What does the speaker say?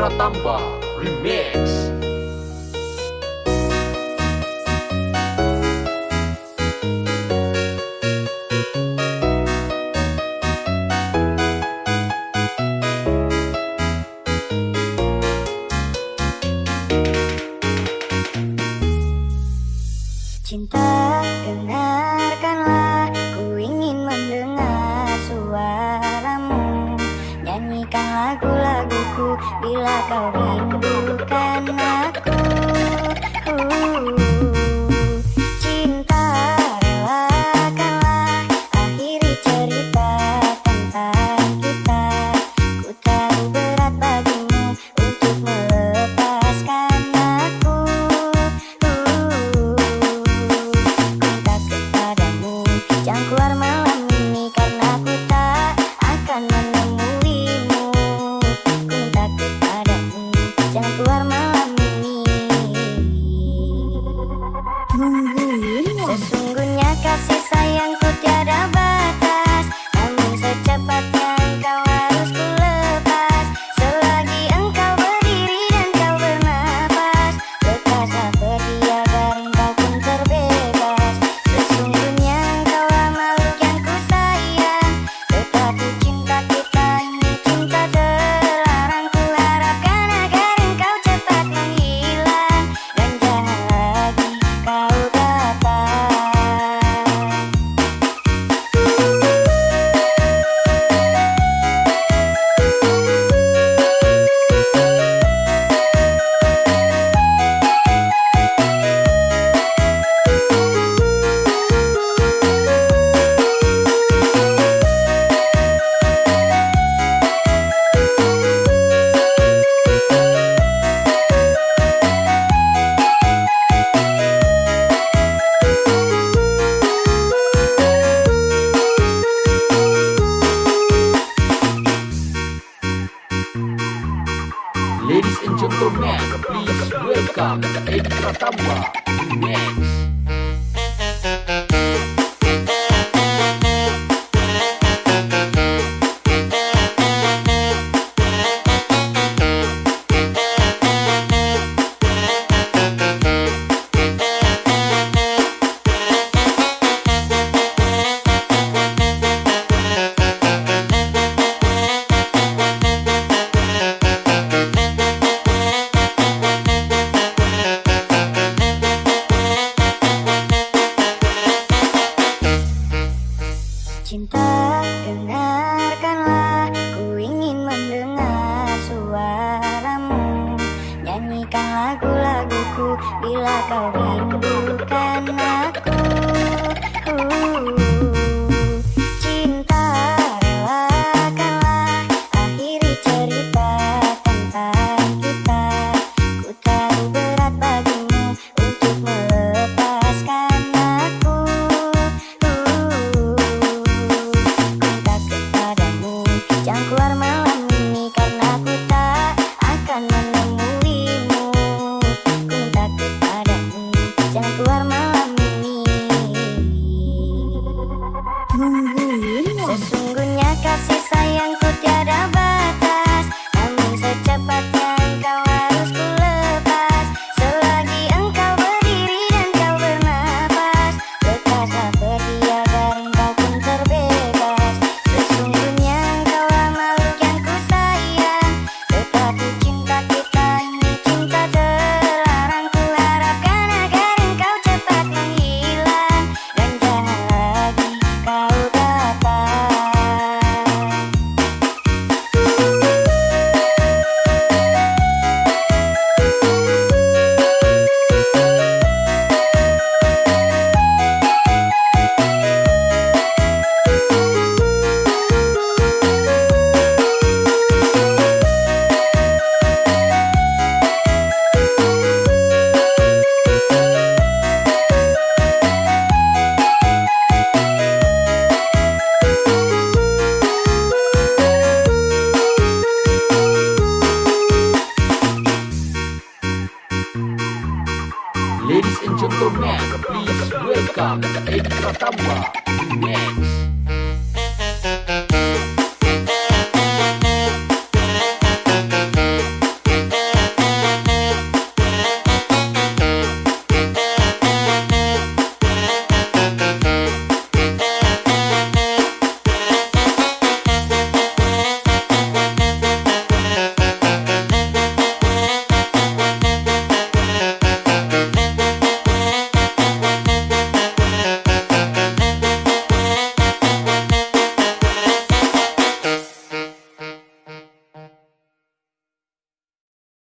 Wiratamba Remix. Cinta bila kau rindukan Luca, Eita Tawa, Mix. lagu-laguku. Bila kau rindukan aku Ladies and gentlemen, please welcome Ed Pratamba next.